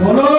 Colón.